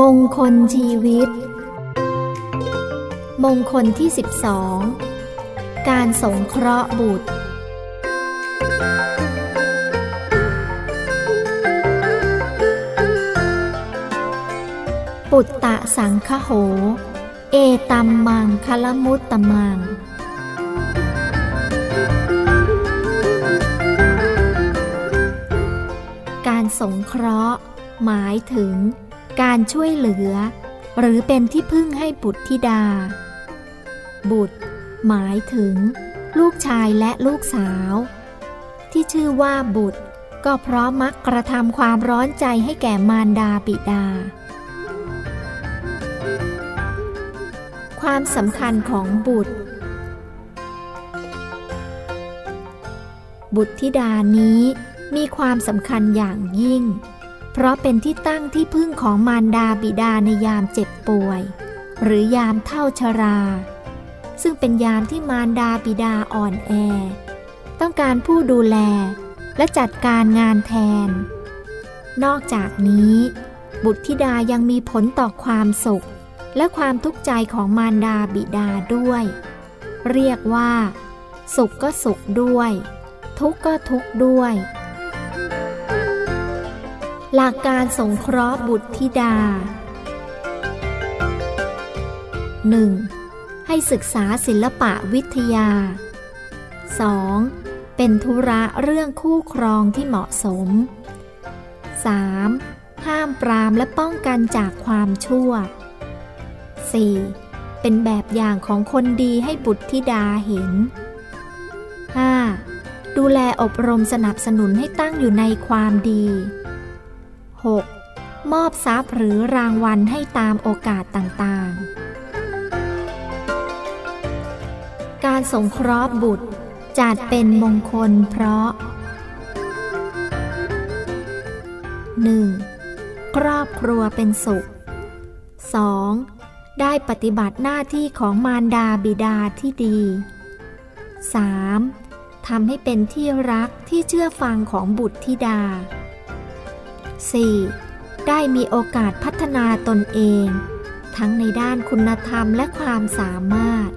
มงคลชีวิต มงคลที่ 12 การสงเคราะห์บุตร ปุตตะสังคโห เอตัมมังคลมุตตมัง การสงเคราะห์ หมายถึง การช่วยเหลือ หรือเป็นที่พึ่งให้บุตรธิดา บุตร หมายถึง ลูกชายและลูกสาว ที่ชื่อว่าบุตร ก็เพราะมักกระทำความร้อนใจให้แก่มารดาบิดา ความสำคัญของบุตร บุตรธิดานี้มีความสำคัญอย่างยิ่ง เพราะเป็นที่ตั้งที่พึ่งของมารดาบิดาในยามเจ็บป่วย หรือยามเท่าชรา ซึ่งเป็นยามที่มารดาบิดาอ่อนแอ ต้องการผู้ดูแลและจัดการงานแทน นอกจากนี้ บุตรธิดายังมีผลต่อความสุข และความทุกข์ใจของมารดาบิดาด้วย เรียกว่า สุขก็สุขด้วย ทุกข์ก็ทุกข์ด้วย หลักการสงเคราะห์บุตรธิดา 1. ให้ศึกษาศิลปะวิทยา 2. เป็นธุระเรื่องคู่ครองที่เหมาะสม 3. ห้ามปรามและป้องกันจากความชั่ว 4. เป็นแบบอย่างของคนดีให้บุตรธิดาเห็น 5. ดูแลอบรมสนับสนุนให้ตั้งอยู่ในความดี 6. มอบทรัพย์หรือรางวัลให้ตามโอกาสต่างๆ การสงเคราะห์บุตรจัดเป็นมงคลเพราะ 1. ครอบครัวเป็นสุข 2. ได้ปฏิบัติหน้าที่ของมารดาบิดาที่ดี 3. ทำให้เป็นที่รักที่เชื่อฟังของบุตรธิดา 4. ได้มีโอกาสพัฒนาตนเอง ทั้งในด้านคุณธรรมและความสามารถ